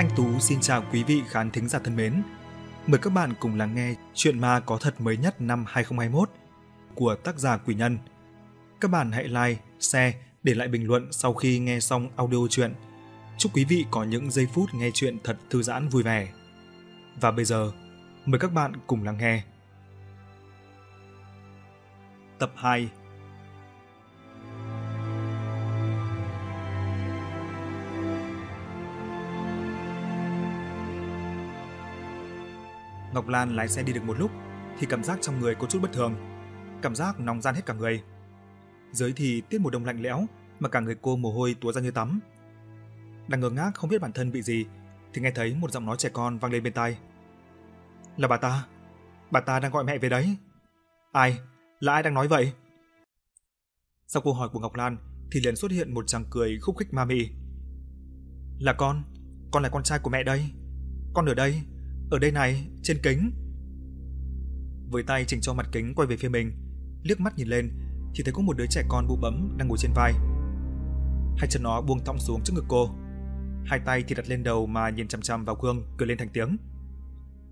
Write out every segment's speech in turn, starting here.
Anh Tú xin chào quý vị khán thính giả thân mến. Mời các bạn cùng lắng nghe chuyện ma có thật mới nhất năm 2021 của tác giả Quỷ Nhân. Các bạn hãy like, share, để lại bình luận sau khi nghe xong audio chuyện. Chúc quý vị có những giây phút nghe chuyện thật thư giãn vui vẻ. Và bây giờ, mời các bạn cùng lắng nghe. Tập 2 Ngọc Lan lái xe đi được một lúc thì cảm giác trong người có chút bất thường. Cảm giác nóng ran hết cả người. Dưới thì tiết mùa đông lạnh lẽo mà cả người cô mồ hôi túa ra như tắm. Đang ngơ ngác không biết bản thân bị gì thì nghe thấy một giọng nói trẻ con vang lên bên tai. Là bà ta. Bà ta đang gọi mẹ về đấy. Ai? Là ai đang nói vậy? Sau câu hỏi của Ngọc Lan thì liền xuất hiện một chàng cười khúc khích ma mị. Là con, con là con trai của mẹ đây. Con ở đây, ở đây này, trên kính. Với tay chỉnh cho mặt kính quay về phía mình, liếc mắt nhìn lên thì thấy có một đứa trẻ con bụ bấm đang ngồi trên vai. Hai chân nó buông thõng xuống trước ngực cô. Hai tay thì đặt lên đầu mà nhìn chằm chằm vào gương, cười lên thành tiếng.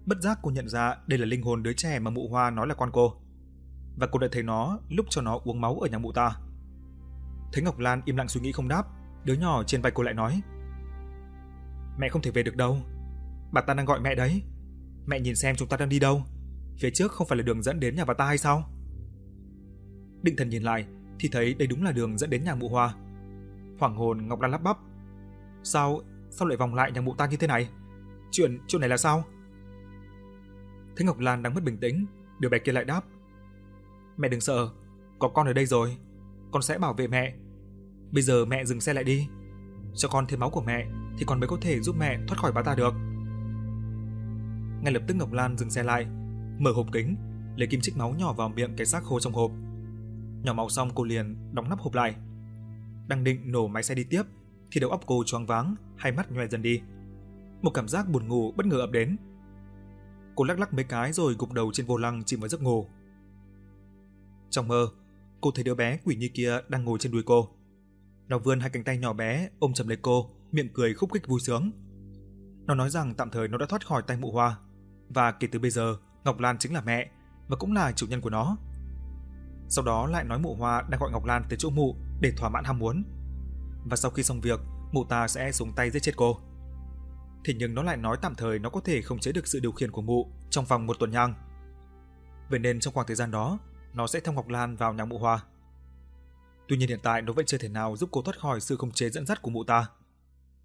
Bất giác cô nhận ra đây là linh hồn đứa trẻ mà mụ Hoa nói là con cô. Và cô đã thấy nó lúc cho nó uống máu ở nhà mụ ta. Thấy Ngọc Lan im lặng suy nghĩ không đáp, đứa nhỏ trên vai cô lại nói: "Mẹ không thể về được đâu, Bà ta đang gọi mẹ đấy. Mẹ nhìn xem chúng ta đang đi đâu. Phía trước không phải là đường dẫn đến nhà bà ta hay sao? Định thần nhìn lại thì thấy đây đúng là đường dẫn đến nhà mụ Hoa. Hoàng hồn Ngọc Lan lắp bắp. Sao, sao lại vòng lại nhà mụ ta như thế này? Chuyện, chuyện này là sao? Thấy Ngọc Lan đang mất bình tĩnh, đứa bé kia lại đáp. Mẹ đừng sợ, có con ở đây rồi, con sẽ bảo vệ mẹ. Bây giờ mẹ dừng xe lại đi, cho con thêm máu của mẹ thì con mới có thể giúp mẹ thoát khỏi bà ta được. Ngay lập tức Ngọc Lan dừng xe lại, mở hộp kính, lấy kim chích máu nhỏ vào miệng cái xác khô trong hộp. Nhỏ máu xong cô liền đóng nắp hộp lại. Đang định nổ máy xe đi tiếp thì đầu óc cô choáng váng, hai mắt nhòe dần đi. Một cảm giác buồn ngủ bất ngờ ập đến. Cô lắc lắc mấy cái rồi gục đầu trên vô lăng chìm vào giấc ngủ. Trong mơ, cô thấy đứa bé quỷ như kia đang ngồi trên đùi cô. Nó vươn hai cánh tay nhỏ bé ôm chầm lấy cô, miệng cười khúc khích vui sướng. Nó nói rằng tạm thời nó đã thoát khỏi tay mụ hoa, và kể từ bây giờ, Ngọc Lan chính là mẹ và cũng là chủ nhân của nó. Sau đó lại nói mụ Hoa đang gọi Ngọc Lan tới chỗ mụ để thỏa mãn ham muốn. Và sau khi xong việc, mụ ta sẽ xuống tay giết chết cô. Thế nhưng nó lại nói tạm thời nó có thể không chế được sự điều khiển của mụ trong vòng một tuần nhang. Vậy nên trong khoảng thời gian đó, nó sẽ theo Ngọc Lan vào nhà mụ Hoa. Tuy nhiên hiện tại nó vẫn chưa thể nào giúp cô thoát khỏi sự khống chế dẫn dắt của mụ ta.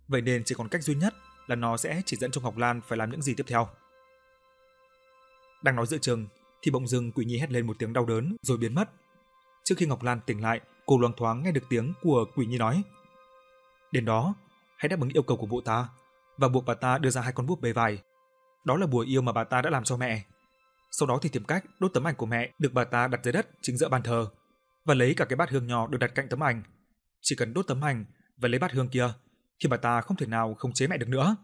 Vậy nên chỉ còn cách duy nhất là nó sẽ chỉ dẫn cho Ngọc Lan phải làm những gì tiếp theo. Đang nói giữa chừng thì bỗng dưng Quỷ Nhi hét lên một tiếng đau đớn rồi biến mất. Trước khi Ngọc Lan tỉnh lại, cô loáng thoáng nghe được tiếng của Quỷ Nhi nói: "Đến đó, hãy đáp ứng yêu cầu của bộ ta và buộc bà ta đưa ra hai con búp bê vải. Đó là bùa yêu mà bà ta đã làm cho mẹ. Sau đó thì tìm cách đốt tấm ảnh của mẹ được bà ta đặt dưới đất chính giữa bàn thờ và lấy cả cái bát hương nhỏ được đặt cạnh tấm ảnh. Chỉ cần đốt tấm ảnh và lấy bát hương kia thì bà ta không thể nào không chế mẹ được nữa."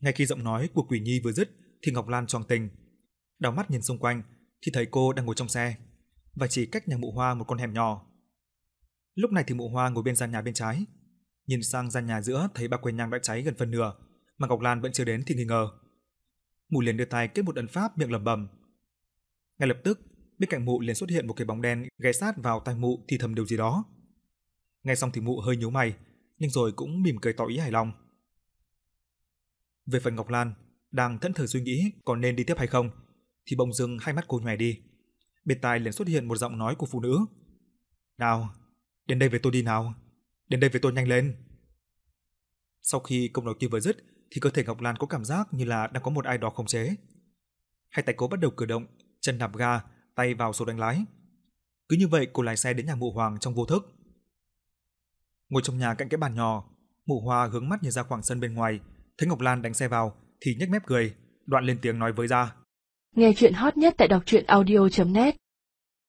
Ngay khi giọng nói của Quỷ Nhi vừa dứt thì Ngọc Lan choàng tình. Đảo mắt nhìn xung quanh thì thấy cô đang ngồi trong xe và chỉ cách nhà mụ Hoa một con hẻm nhỏ. Lúc này thì mụ Hoa ngồi bên gian nhà bên trái, nhìn sang gian nhà giữa thấy ba quầy nhang đã cháy gần phần nửa, mà Ngọc Lan vẫn chưa đến thì nghi ngờ. Mụ liền đưa tay kết một ấn pháp miệng lẩm bẩm. Ngay lập tức, bên cạnh mụ liền xuất hiện một cái bóng đen ghé sát vào tai mụ thì thầm điều gì đó. Nghe xong thì mụ hơi nhíu mày, nhưng rồi cũng mỉm cười tỏ ý hài lòng. Về phần Ngọc Lan, đang thẫn thờ suy nghĩ còn nên đi tiếp hay không, thì bỗng dưng hai mắt cô nhòe đi. Bên tai liền xuất hiện một giọng nói của phụ nữ. "Nào, đến đây với tôi đi nào, đến đây với tôi nhanh lên." Sau khi câu nói kia vừa dứt, thì cơ thể Ngọc Lan có cảm giác như là đang có một ai đó khống chế. Hai tay cô bắt đầu cử động, chân đạp ga, tay vào số đánh lái. Cứ như vậy cô lái xe đến nhà mụ Hoàng trong vô thức. Ngồi trong nhà cạnh cái bàn nhỏ, mụ Hoa hướng mắt nhìn ra khoảng sân bên ngoài, thấy Ngọc Lan đánh xe vào thì nhếch mép cười, đoạn lên tiếng nói với ra. Nghe chuyện hot nhất tại đọc truyện audio.net